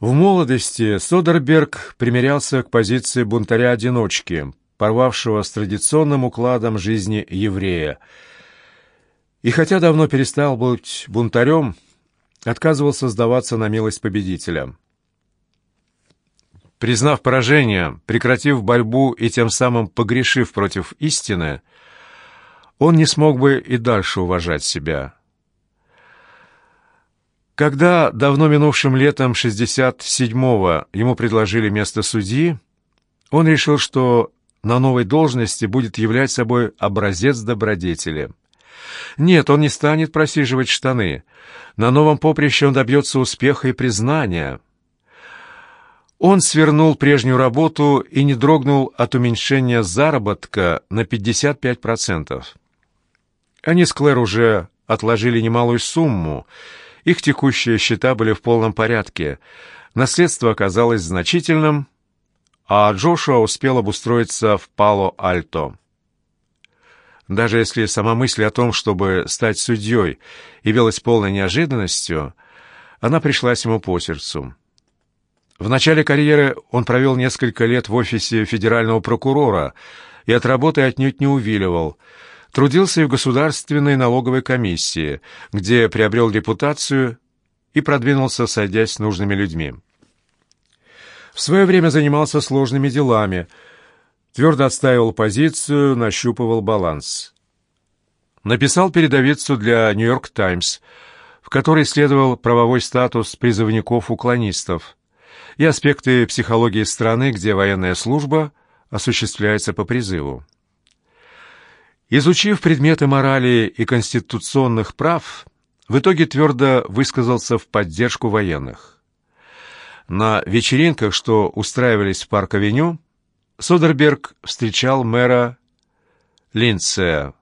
В молодости Содерберг примирялся к позиции бунтаря-одиночки, порвавшего с традиционным укладом жизни еврея. И хотя давно перестал быть бунтарем, отказывался сдаваться на милость победителя. Признав поражение, прекратив борьбу и тем самым погрешив против истины, он не смог бы и дальше уважать себя. Когда давно минувшим летом 67-го ему предложили место судьи, он решил, что на новой должности будет являть собой образец добродетели. Нет, он не станет просиживать штаны. На новом поприще он добьется успеха и признания. Он свернул прежнюю работу и не дрогнул от уменьшения заработка на 55%. Они с Клэр уже отложили немалую сумму, их текущие счета были в полном порядке. Наследство оказалось значительным, а Джошуа успел обустроиться в Пало-Альто. Даже если сама мысль о том, чтобы стать судьей, явилась полной неожиданностью, она пришлась ему по сердцу. В начале карьеры он провел несколько лет в офисе федерального прокурора и от работы отнюдь не увиливал – Трудился и в Государственной налоговой комиссии, где приобрел репутацию и продвинулся, сойдясь с нужными людьми. В свое время занимался сложными делами, твердо отстаивал позицию, нащупывал баланс. Написал передовицу для «Нью-Йорк Таймс», в которой исследовал правовой статус призывников-уклонистов и аспекты психологии страны, где военная служба осуществляется по призыву. Изучив предметы морали и конституционных прав, в итоге твердо высказался в поддержку военных. На вечеринках, что устраивались в парк-авеню, Содерберг встречал мэра Линдсея,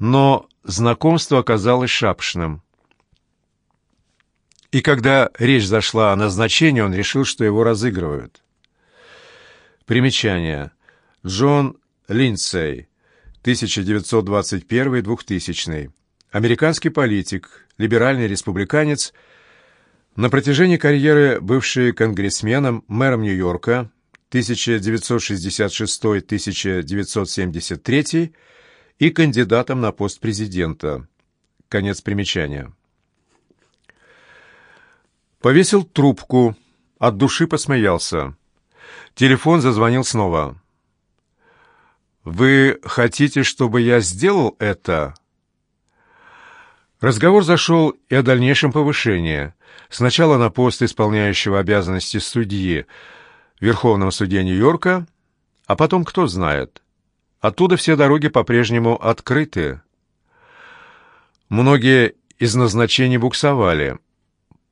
но знакомство оказалось шапшным. И когда речь зашла о назначении, он решил, что его разыгрывают. Примечание. Джон Линдсей, 1921-2000. Американский политик, либеральный республиканец, на протяжении карьеры бывший конгрессменом, мэром Нью-Йорка 1966-1973 и кандидатом на пост президента. Конец примечания. Повесил трубку, от души посмеялся. Телефон зазвонил снова. «Вы хотите, чтобы я сделал это?» Разговор зашел и о дальнейшем повышении. Сначала на пост исполняющего обязанности судьи Верховного судья Нью-Йорка, а потом, кто знает, оттуда все дороги по-прежнему открыты. Многие из назначений буксовали,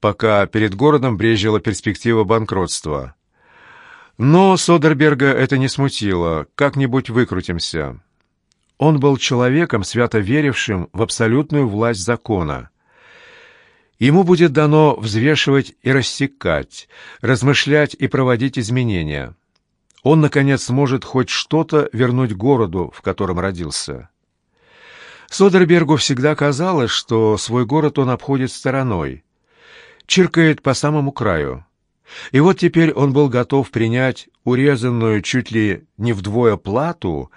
пока перед городом брежила перспектива банкротства. Но Содерберга это не смутило. Как-нибудь выкрутимся. Он был человеком, свято верившим в абсолютную власть закона. Ему будет дано взвешивать и рассекать, размышлять и проводить изменения. Он, наконец, сможет хоть что-то вернуть городу, в котором родился. Содербергу всегда казалось, что свой город он обходит стороной, чиркает по самому краю. И вот теперь он был готов принять урезанную чуть ли не вдвое плату,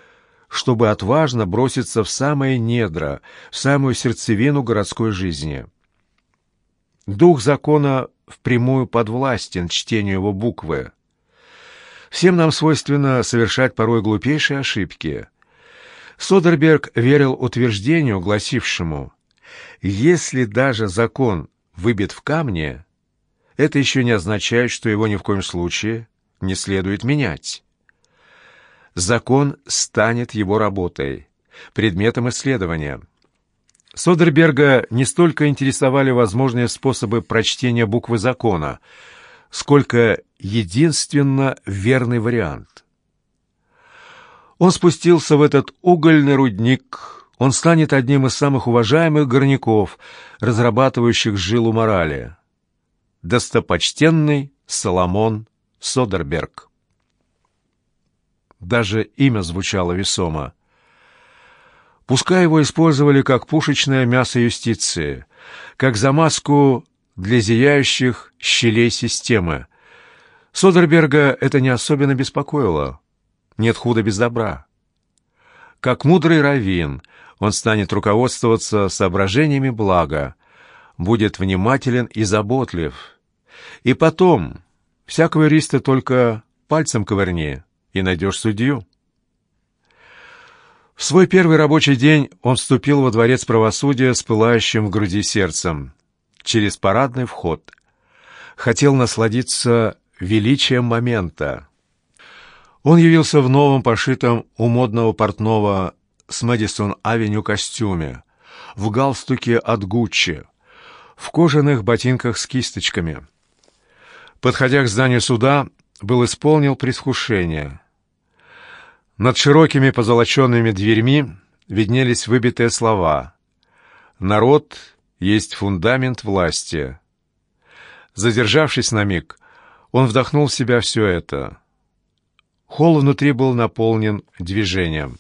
чтобы отважно броситься в самое недра, в самую сердцевину городской жизни. Дух закона впрямую подвластен чтению его буквы. Всем нам свойственно совершать порой глупейшие ошибки. Содерберг верил утверждению, гласившему «Если даже закон выбит в камне, это еще не означает, что его ни в коем случае не следует менять. Закон станет его работой, предметом исследования. Содерберга не столько интересовали возможные способы прочтения буквы закона, сколько единственно верный вариант. Он спустился в этот угольный рудник, он станет одним из самых уважаемых горняков, разрабатывающих жилу морали достопочтенный Соломон Содерберг. Даже имя звучало весомо. Пускай его использовали как пушечное мясо юстиции, как замазку для зияющих щелей системы. Содерберга это не особенно беспокоило. Нет худа без добра. Как мудрый раввин, он станет руководствоваться соображениями блага, будет внимателен и заботлив. И потом, всякого риста только пальцем ковырни, и найдешь судью. В свой первый рабочий день он вступил во дворец правосудия с пылающим в груди сердцем, через парадный вход. Хотел насладиться величием момента. Он явился в новом, пошитом у модного портного с Мэдисон-авеню костюме, в галстуке от Гуччи, в кожаных ботинках с кисточками. Подходя к зданию суда, был исполнил предвкушение. Над широкими позолоченными дверьми виднелись выбитые слова «Народ есть фундамент власти». Задержавшись на миг, он вдохнул в себя все это. Холл внутри был наполнен движением.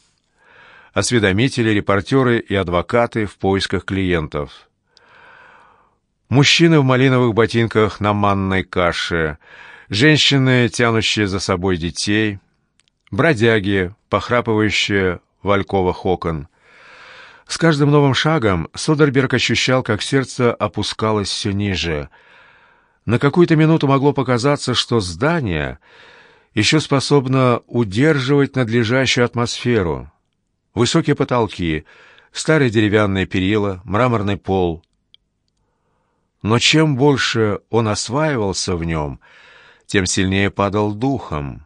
Осведомители, репортеры и адвокаты в поисках клиентов. Мужчины в малиновых ботинках на манной каше, женщины, тянущие за собой детей, бродяги, похрапывающие в альковах окон. С каждым новым шагом Содерберг ощущал, как сердце опускалось все ниже. На какую-то минуту могло показаться, что здание еще способно удерживать надлежащую атмосферу. Высокие потолки, старые деревянные перила, мраморный пол. Но чем больше он осваивался в нем, тем сильнее падал духом.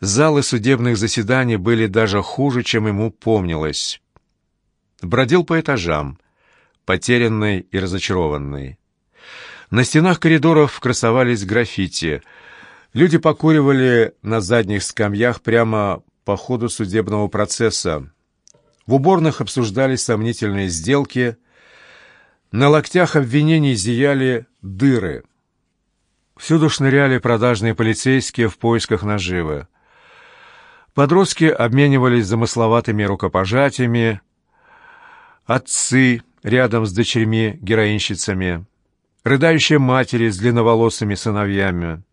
Залы судебных заседаний были даже хуже, чем ему помнилось. Бродил по этажам, потерянный и разочарованный. На стенах коридоров красовались граффити — Люди покуривали на задних скамьях прямо по ходу судебного процесса. В уборных обсуждались сомнительные сделки. На локтях обвинений зияли дыры. Всюду шныряли продажные полицейские в поисках наживы. Подростки обменивались замысловатыми рукопожатиями. Отцы рядом с дочерьми-героинщицами. Рыдающие матери с длинноволосыми сыновьями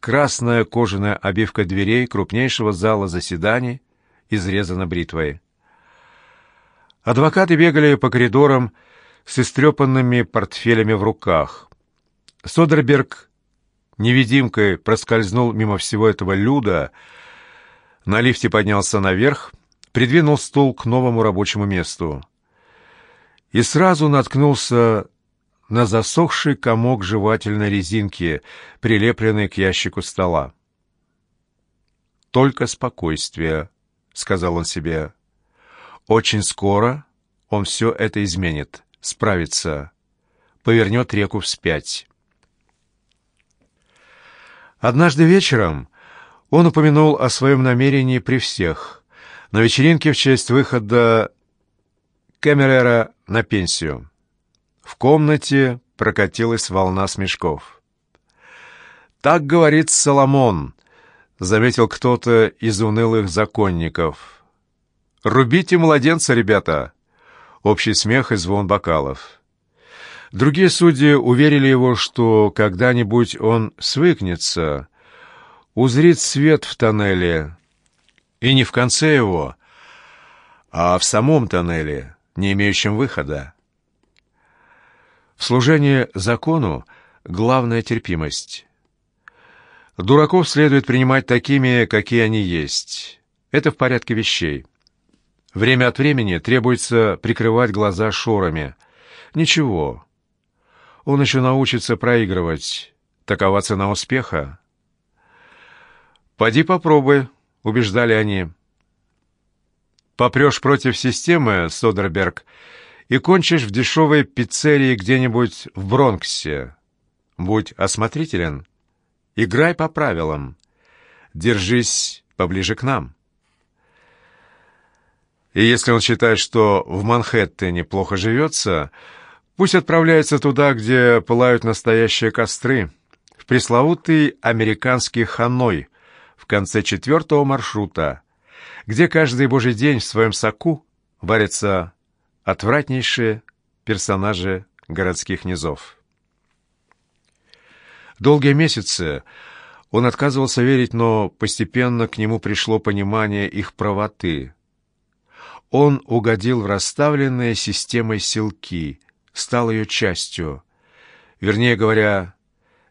красная кожаная обивка дверей крупнейшего зала заседаний изрезана бритвой. Адвокаты бегали по коридорам с истрепанными портфелями в руках. Содерберг невидимкой проскользнул мимо всего этого люда, на лифте поднялся наверх, придвинул стул к новому рабочему месту и сразу наткнулся на засохший комок жевательной резинки, прилепленный к ящику стола. «Только спокойствие», — сказал он себе. «Очень скоро он все это изменит, справится, повернет реку вспять». Однажды вечером он упомянул о своем намерении при всех, на вечеринке в честь выхода Кэмерера на пенсию. В комнате прокатилась волна смешков. «Так говорит Соломон», — заметил кто-то из унылых законников. «Рубите младенца, ребята!» Общий смех и звон бокалов. Другие судьи уверили его, что когда-нибудь он свыкнется, узрит свет в тоннеле, и не в конце его, а в самом тоннеле, не имеющем выхода. В служении закону главная терпимость. Дураков следует принимать такими, какие они есть. Это в порядке вещей. Время от времени требуется прикрывать глаза шорами. Ничего. Он еще научится проигрывать. Такова цена успеха. «Поди попробуй», — убеждали они. «Попрешь против системы, Содерберг», и кончишь в дешевой пиццерии где-нибудь в Бронксе. Будь осмотрителен. Играй по правилам. Держись поближе к нам. И если он считает, что в Манхэттене плохо живется, пусть отправляется туда, где пылают настоящие костры, в пресловутый американский Ханой в конце четвертого маршрута, где каждый божий день в своем соку варится отвратнейшие персонажи городских низов. Долгие месяцы он отказывался верить, но постепенно к нему пришло понимание их правоты. Он угодил в расставленные системой силки, стал ее частью, вернее говоря,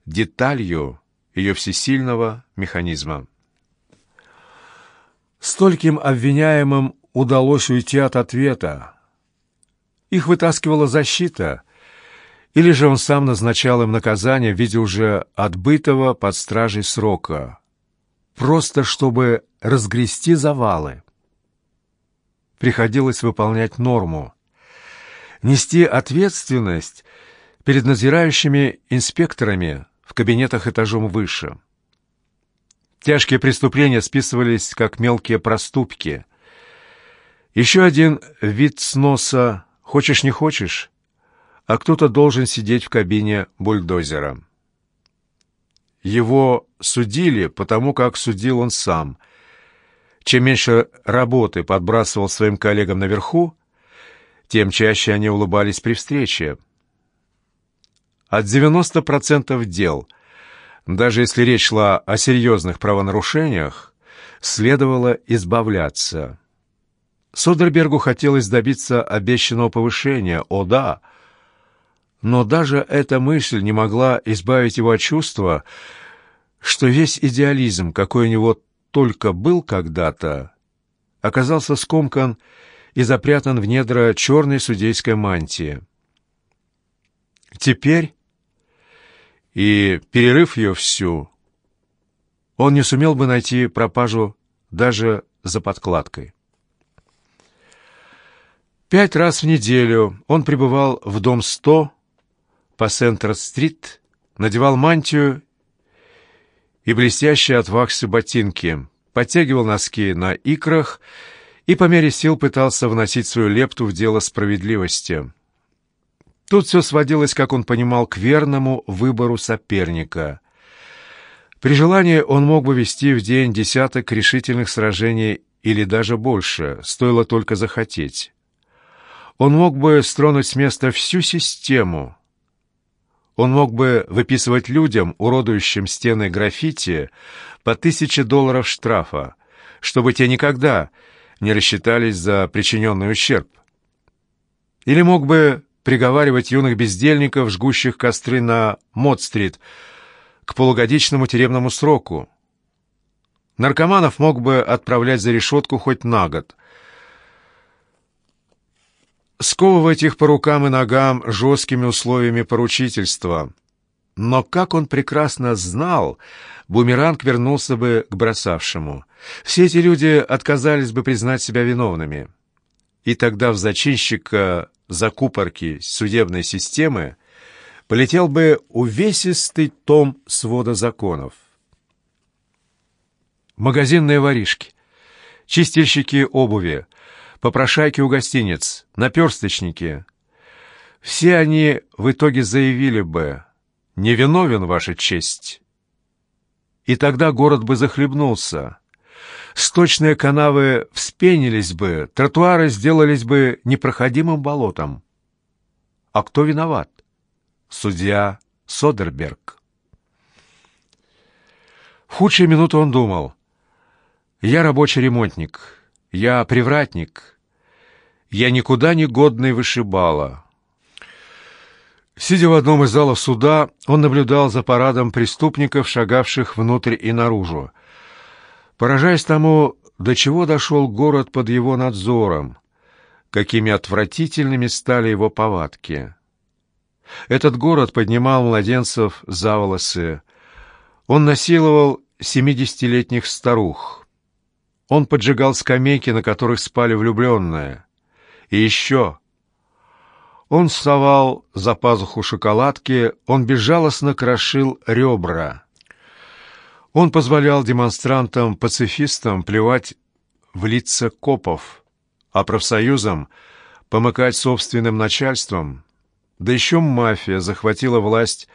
деталью ее всесильного механизма. Стольким обвиняемым удалось уйти от ответа. Их вытаскивала защита, или же он сам назначал им наказание в виде уже отбытого под стражей срока, просто чтобы разгрести завалы. Приходилось выполнять норму, нести ответственность перед надзирающими инспекторами в кабинетах этажом выше. Тяжкие преступления списывались как мелкие проступки. Еще один вид сноса «хочешь не хочешь», а кто-то должен сидеть в кабине бульдозера. Его судили потому, как судил он сам. Чем меньше работы подбрасывал своим коллегам наверху, тем чаще они улыбались при встрече. От 90% дел, даже если речь шла о серьезных правонарушениях, следовало избавляться. Содербергу хотелось добиться обещанного повышения, о да, но даже эта мысль не могла избавить его от чувства, что весь идеализм, какой у него только был когда-то, оказался скомкан и запрятан в недра черной судейской мантии. Теперь, и перерыв ее всю, он не сумел бы найти пропажу даже за подкладкой. Пять раз в неделю он пребывал в дом 100 по Центр-стрит, надевал мантию и блестящие от ваксы ботинки, подтягивал носки на икрах и по мере сил пытался вносить свою лепту в дело справедливости. Тут все сводилось, как он понимал, к верному выбору соперника. При желании он мог бы вести в день десяток решительных сражений или даже больше, стоило только захотеть. Он мог бы стронуть с места всю систему. Он мог бы выписывать людям, уродующим стены граффити, по тысяче долларов штрафа, чтобы те никогда не рассчитались за причиненный ущерб. Или мог бы приговаривать юных бездельников, жгущих костры на Мод-стрит, к полугодичному тюремному сроку. Наркоманов мог бы отправлять за решетку хоть на год. Сковывать их по рукам и ногам жесткими условиями поручительства. Но, как он прекрасно знал, бумеранг вернулся бы к бросавшему. Все эти люди отказались бы признать себя виновными. И тогда в зачинщика закупорки судебной системы полетел бы увесистый том свода законов. Магазинные воришки, чистильщики обуви, попрошайки у гостиниц, наперсточники — все они в итоге заявили бы «Невиновен, Ваша честь». И тогда город бы захлебнулся. Сточные канавы вспенились бы, тротуары сделались бы непроходимым болотом. А кто виноват? Судья Содерберг. В худшие минуты он думал. «Я рабочий ремонтник, я привратник, я никуда не годный вышибала». Сидя в одном из залов суда, он наблюдал за парадом преступников, шагавших внутрь и наружу поражаясь тому, до чего дошел город под его надзором, какими отвратительными стали его повадки. Этот город поднимал младенцев за волосы, он насиловал семидесятилетних старух, он поджигал скамейки, на которых спали влюбленные, и еще... Он совал за пазуху шоколадки, он безжалостно крошил ребра. Он позволял демонстрантам-пацифистам плевать в лица копов, а профсоюзам помыкать собственным начальством. Да еще мафия захватила власть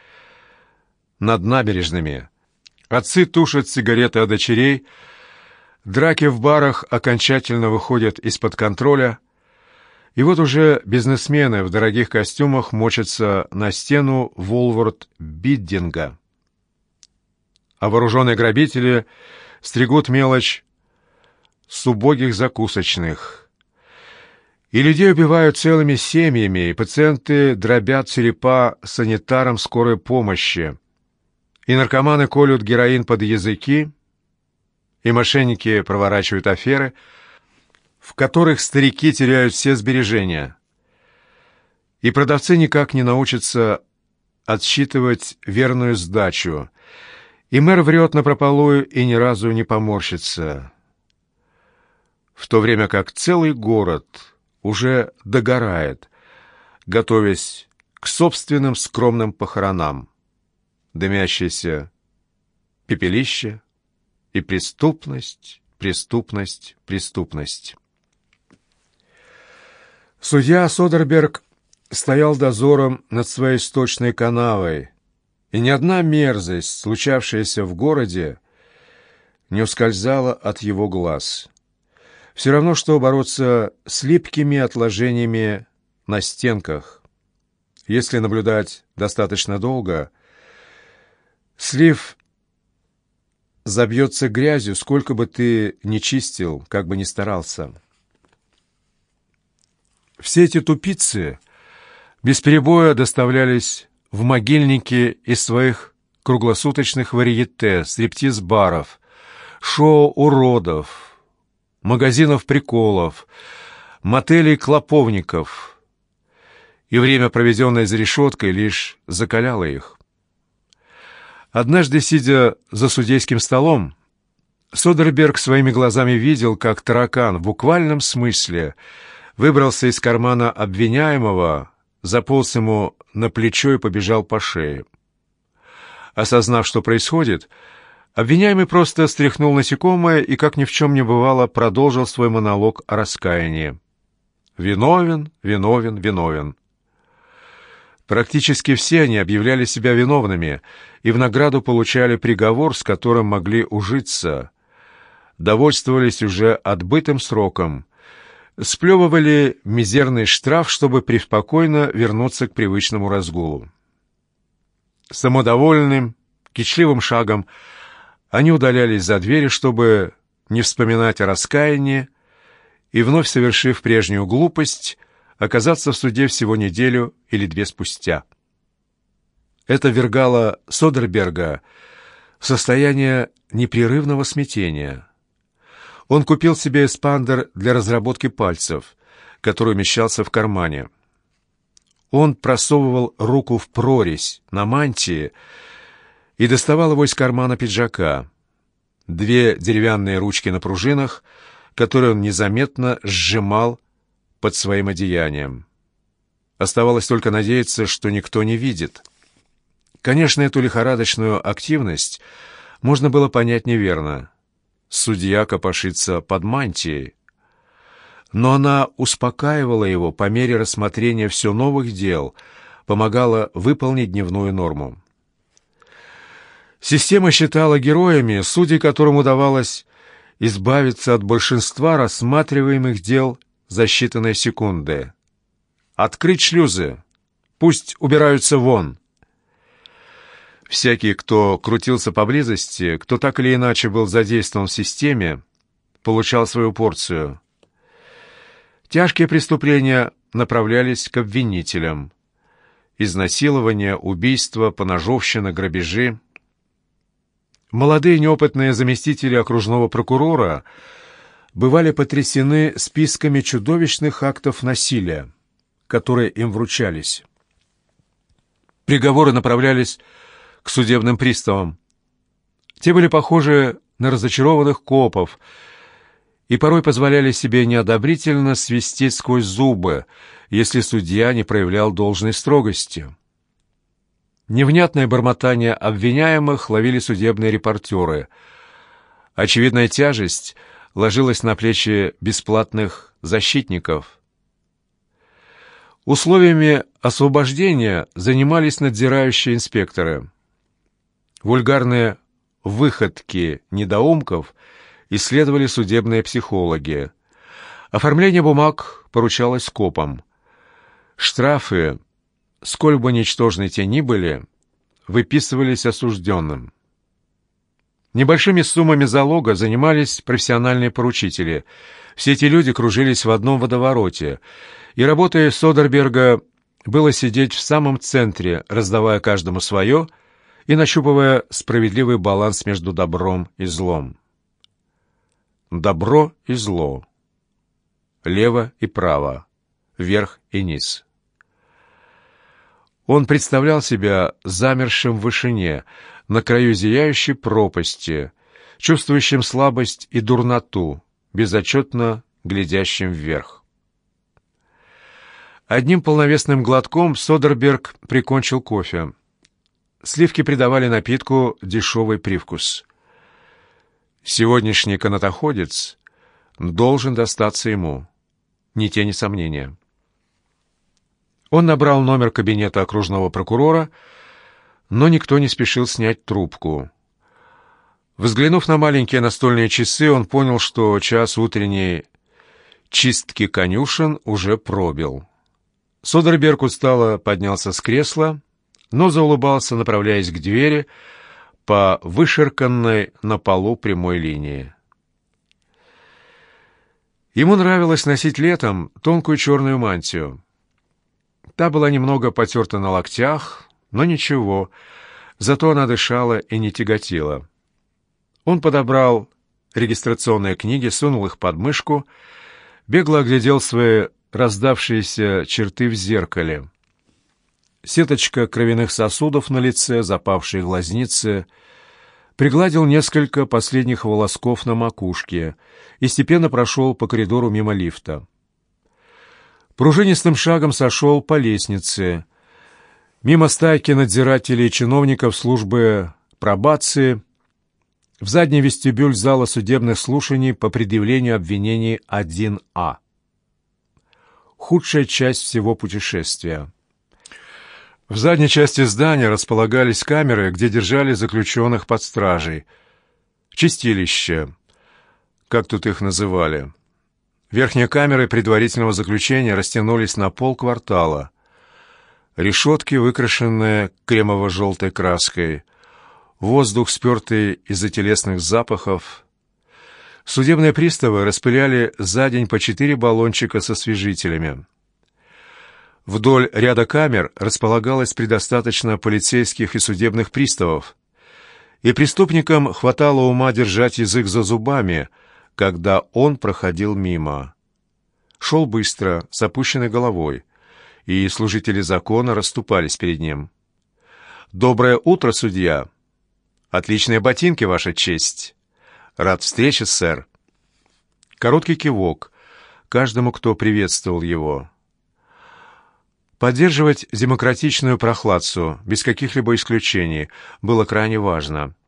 над набережными. Отцы тушат сигареты от дочерей, драки в барах окончательно выходят из-под контроля, и вот уже бизнесмены в дорогих костюмах мочатся на стену Волворд-Биддинга. а вооруженные грабители стригут мелочь с убогих закусочных. И людей убивают целыми семьями, и пациенты дробят черепа санитарам скорой помощи. И наркоманы колют героин под языки, и мошенники проворачивают аферы, в которых старики теряют все сбережения. И продавцы никак не научатся отсчитывать верную сдачу, и мэр врет напропалую и ни разу не поморщится. В то время как целый город уже догорает, готовясь к собственным скромным похоронам. Дымящееся пепелище и преступность, преступность, преступность. Судья Содерберг стоял дозором над своей сточной канавой, и ни одна мерзость, случавшаяся в городе, не ускользала от его глаз. Все равно, что бороться с липкими отложениями на стенках. Если наблюдать достаточно долго, слив забьется грязью, сколько бы ты ни чистил, как бы ни старался. Все эти тупицы без перебоя доставлялись в могильники из своих круглосуточных варьете, стриптиз-баров, шоу уродов, магазинов приколов, мотелей клоповников. И время, проведенное за решеткой, лишь закаляло их. Однажды, сидя за судейским столом, Содерберг своими глазами видел, как таракан в буквальном смысле выбрался из кармана обвиняемого, заполз ему на плечо и побежал по шее. Осознав, что происходит, обвиняемый просто стряхнул насекомое и, как ни в чем не бывало, продолжил свой монолог о раскаянии. «Виновен, виновен, виновен». Практически все они объявляли себя виновными и в награду получали приговор, с которым могли ужиться, довольствовались уже отбытым сроком – сплевывали мизерный штраф, чтобы преспокойно вернуться к привычному разгулу. Самодовольным, кичливым шагом они удалялись за двери, чтобы не вспоминать о раскаянии и, вновь совершив прежнюю глупость, оказаться в суде всего неделю или две спустя. Это вергало Содерберга в состояние непрерывного смятения. Он купил себе эспандер для разработки пальцев, который умещался в кармане. Он просовывал руку в прорезь на мантии и доставал его из кармана пиджака. Две деревянные ручки на пружинах, которые он незаметно сжимал под своим одеянием. Оставалось только надеяться, что никто не видит. Конечно, эту лихорадочную активность можно было понять неверно. Судья копошится под мантией. Но она успокаивала его по мере рассмотрения все новых дел, помогала выполнить дневную норму. Система считала героями, судьи которым удавалось избавиться от большинства рассматриваемых дел за считанные секунды. «Открыть шлюзы! Пусть убираются вон!» Всякий, кто крутился поблизости, кто так или иначе был задействован в системе, получал свою порцию. Тяжкие преступления направлялись к обвинителям. Изнасилование, убийство, поножовщина, грабежи. Молодые неопытные заместители окружного прокурора бывали потрясены списками чудовищных актов насилия, которые им вручались. Приговоры направлялись к судебным приставам. Те были похожи на разочарованных копов и порой позволяли себе неодобрительно свистеть сквозь зубы, если судья не проявлял должной строгости. Невнятное бормотание обвиняемых ловили судебные репортеры. Очевидная тяжесть ложилась на плечи бесплатных защитников. Условиями освобождения занимались надзирающие инспекторы – Вульгарные выходки недоумков исследовали судебные психологи. Оформление бумаг поручалось копам. Штрафы, сколь бы ничтожны те ни были, выписывались осужденным. Небольшими суммами залога занимались профессиональные поручители. Все эти люди кружились в одном водовороте, и, работая Содерберга, было сидеть в самом центре, раздавая каждому свое и нащупывая справедливый баланс между добром и злом. Добро и зло. Лево и право. Вверх и низ. Он представлял себя замершим в вышине, на краю зияющей пропасти, чувствующим слабость и дурноту, безотчетно глядящим вверх. Одним полновесным глотком Содерберг прикончил кофе. Сливки придавали напитку дешевый привкус. Сегодняшний канатоходец должен достаться ему, ни тени сомнения. Он набрал номер кабинета окружного прокурора, но никто не спешил снять трубку. Взглянув на маленькие настольные часы, он понял, что час утренней чистки конюшен уже пробил. Содерберг устало поднялся с кресла, но заулыбался, направляясь к двери по вышерканной на полу прямой линии. Ему нравилось носить летом тонкую черную мантию. Та была немного потерта на локтях, но ничего, зато она дышала и не тяготила. Он подобрал регистрационные книги, сунул их под мышку, бегло оглядел свои раздавшиеся черты в зеркале. Сеточка кровяных сосудов на лице, запавшие глазницы, пригладил несколько последних волосков на макушке и степенно прошел по коридору мимо лифта. Пружинистым шагом сошел по лестнице. Мимо стайки надзирателей и чиновников службы пробации в задний вестибюль зала судебных слушаний по предъявлению обвинений 1А. Худшая часть всего путешествия. В задней части здания располагались камеры, где держали заключенных под стражей. Чистилище, как тут их называли. Верхние камеры предварительного заключения растянулись на полквартала. Решетки, выкрашенные кремово-желтой краской, воздух, спертый из-за телесных запахов. Судебные приставы распыляли за день по четыре баллончика со освежителями. Вдоль ряда камер располагалось предостаточно полицейских и судебных приставов, и преступникам хватало ума держать язык за зубами – когда он проходил мимо. Шел быстро, с опущенной головой, и служители закона расступались перед ним. «Доброе утро, судья!» «Отличные ботинки, Ваша честь!» «Рад встрече, сэр!» Короткий кивок каждому, кто приветствовал его. Поддерживать демократичную прохладцу, без каких-либо исключений, было крайне важно —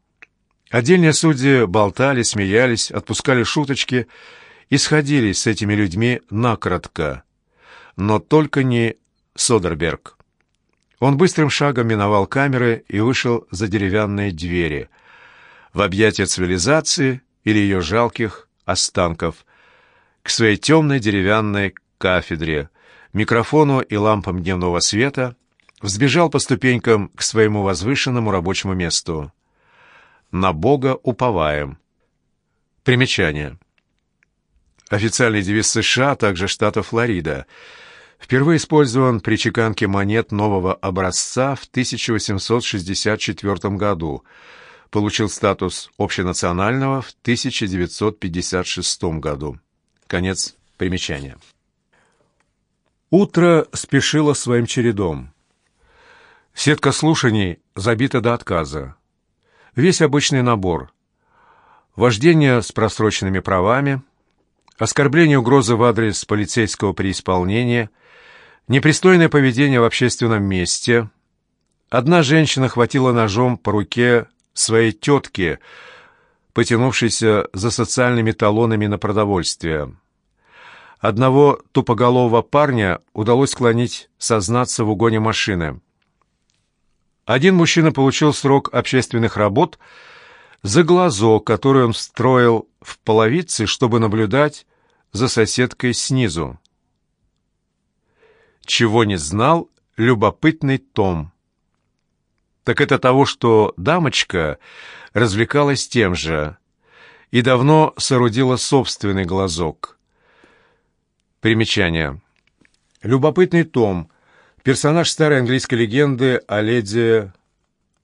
Отдельные судьи болтали, смеялись, отпускали шуточки и сходились с этими людьми накратко. Но только не Содерберг. Он быстрым шагом миновал камеры и вышел за деревянные двери, в объятия цивилизации или ее жалких останков, к своей темной деревянной кафедре, микрофону и лампам дневного света, взбежал по ступенькам к своему возвышенному рабочему месту на Бога уповаем. Примечание. Официальный девиз США, а также штата Флорида. Впервые использован при чеканке монет нового образца в 1864 году. Получил статус общенационального в 1956 году. Конец примечания. Утро спешило своим чередом. Сетка слушаний забита до отказа. Весь обычный набор. Вождение с просроченными правами, оскорбление угрозы в адрес полицейского преисполнения, непристойное поведение в общественном месте. Одна женщина хватила ножом по руке своей тетки, потянувшейся за социальными талонами на продовольствие. Одного тупоголового парня удалось склонить сознаться в угоне машины. Один мужчина получил срок общественных работ за глазок, который он встроил в половицы, чтобы наблюдать за соседкой снизу. Чего не знал любопытный Том. так это того, что дамочка развлекалась тем же и давно соорудила собственный глазок. Примечание. Любопытный том. Персонаж старой английской легенды о леди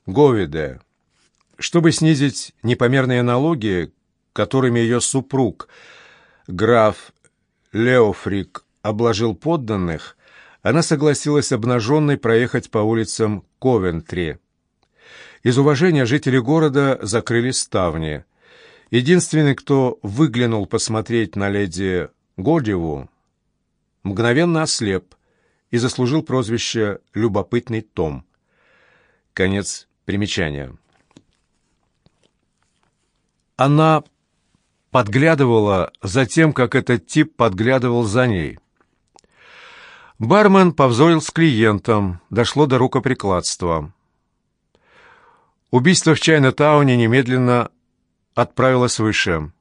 Говиде. Чтобы снизить непомерные налоги, которыми ее супруг, граф Леофрик, обложил подданных, она согласилась обнаженной проехать по улицам Ковентри. Из уважения жители города закрыли ставни. Единственный, кто выглянул посмотреть на леди Годеву, мгновенно ослеп и заслужил прозвище «любопытный Том». Конец примечания. Она подглядывала за тем, как этот тип подглядывал за ней. Бармен повзорил с клиентом, дошло до рукоприкладства. Убийство в Чайна-тауне немедленно отправилось выше.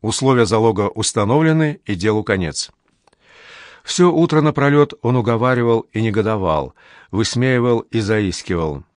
Условия залога установлены, и делу конец. Все утро напролет он уговаривал и негодовал, высмеивал и заискивал.